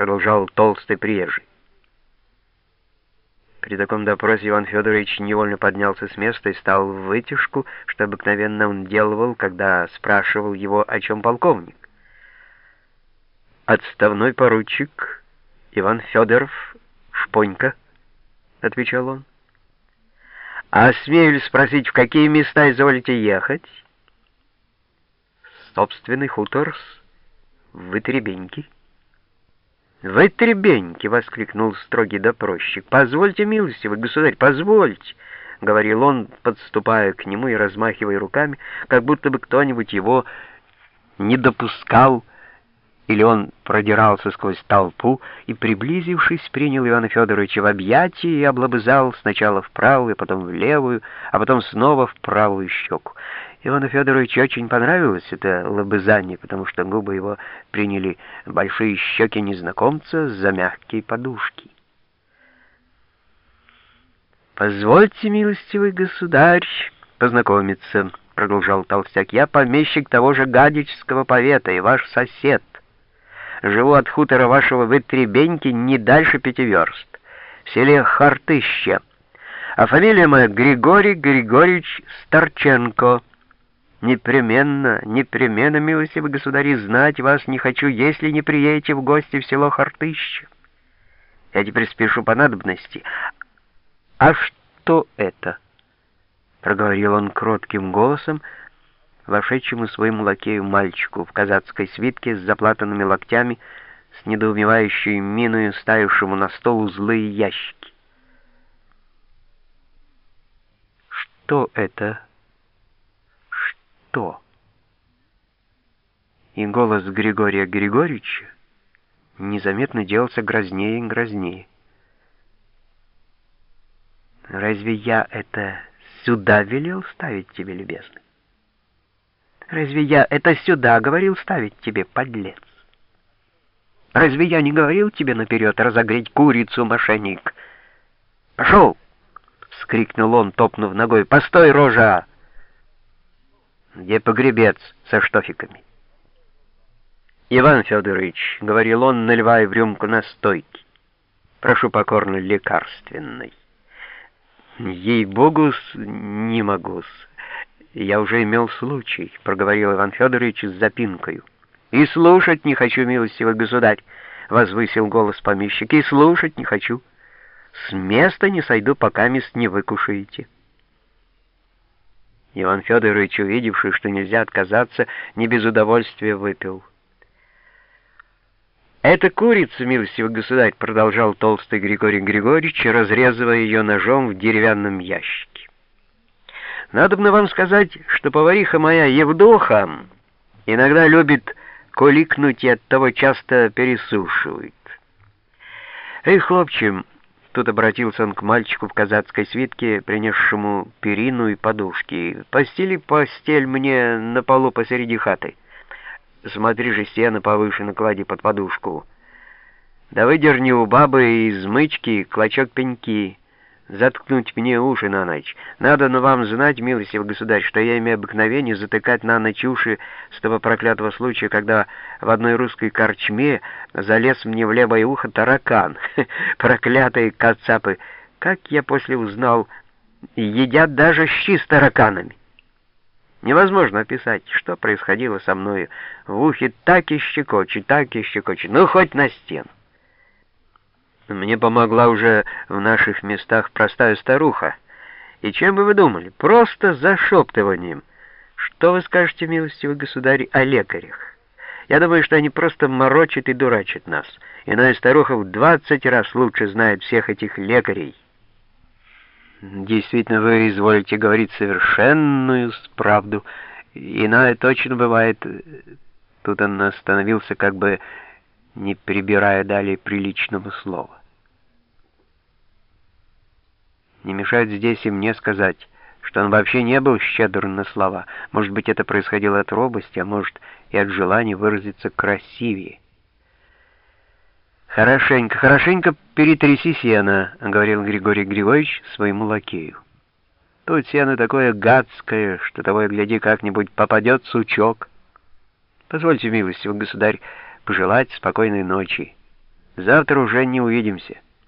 продолжал толстый приезжий. При таком допросе Иван Федорович невольно поднялся с места и стал в вытяжку, что обыкновенно он делал, когда спрашивал его, о чем полковник. «Отставной поручик Иван Федоров Шпонька», — отвечал он. «А смею ли спросить, в какие места изволите ехать?» «Собственный хутор в Вытребеньки». «Вы требеньки!» — воскликнул строгий допросчик. «Позвольте, милостивый государь, позвольте!» — говорил он, подступая к нему и размахивая руками, как будто бы кто-нибудь его не допускал, или он продирался сквозь толпу и, приблизившись, принял Ивана Федоровича в объятия и облобызал сначала в правую, потом в левую, а потом снова в правую щеку. Ивану Федоровичу очень понравилось это лобызание, потому что губы его приняли большие щеки незнакомца за мягкие подушки. «Позвольте, милостивый государь, познакомиться», — продолжал Толстяк. «Я помещик того же Гадичского повета и ваш сосед. Живу от хутора вашего Вытребеньки не дальше пяти верст, в селе Хартыще, а фамилия моя Григорий Григорьевич Старченко». Непременно, непременно, милостивый государи, знать вас не хочу, если не приедете в гости в село Хартыще. Я теперь спешу по надобности. А что это? Проговорил он кротким голосом, вошедшему своему лакею мальчику в казацкой свитке с заплатанными локтями, с недоумевающей миною ставившему на стол злые ящики. «Что это?» Что? И голос Григория Григорьевича незаметно делался грознее и грознее. Разве я это сюда велел ставить тебе, любезный? Разве я это сюда говорил ставить тебе, подлец? Разве я не говорил тебе наперед разогреть курицу, мошенник? Пошел! — вскрикнул он, топнув ногой. «Постой, рожа! Где погребец со штофиками. «Иван Федорович», — говорил он, наливая в рюмку настойки, — «прошу покорно лекарственной». «Ей-богу, не могу-с. Я уже имел случай», — проговорил Иван Федорович с запинкою. «И слушать не хочу, милостивый государь», — возвысил голос помещик, — «и слушать не хочу. С места не сойду, пока мест не выкушаете». Иван Федорович, увидевший, что нельзя отказаться, не без удовольствия выпил. «Это курица, милостивый государь», — продолжал толстый Григорий Григорьевич, разрезывая ее ножом в деревянном ящике. «Надобно вам сказать, что повариха моя Евдоха иногда любит коликнуть и оттого часто пересушивает. Эй, хлопче, Тут обратился он к мальчику в казацкой свитке, принесшему перину и подушки. «Постели постель мне на полу посреди хаты. Смотри же, стены повыше наклади под подушку. Да выдерни у бабы из мычки клочок пеньки» заткнуть мне уши на ночь. Надо на вам знать, милостивый государь, что я имею обыкновение затыкать на ночь уши с того проклятого случая, когда в одной русской корчме залез мне в левое ухо таракан. Проклятые кацапы! Как я после узнал, едят даже щи с тараканами. Невозможно описать, что происходило со мной. В ухе так и щекочет, так и щекочет, ну хоть на стену. Мне помогла уже в наших местах простая старуха. И чем бы вы думали? Просто зашептыванием. Что вы скажете, милостивый государь, о лекарях? Я думаю, что они просто морочат и дурачат нас. Иная старуха в двадцать раз лучше знает всех этих лекарей. Действительно, вы изволите говорить совершенную правду. Иная точно бывает... Тут он остановился, как бы не прибирая далее приличного слова. Не мешает здесь и мне сказать, что он вообще не был щедр на слова. Может быть, это происходило от робости, а может и от желания выразиться красивее. «Хорошенько, хорошенько перетряси сено», — говорил Григорий Григорьевич своему лакею. «Тут сено такое гадское, что того и гляди как-нибудь попадет сучок. Позвольте, милостивый государь, пожелать спокойной ночи». Завтра уже не увидимся.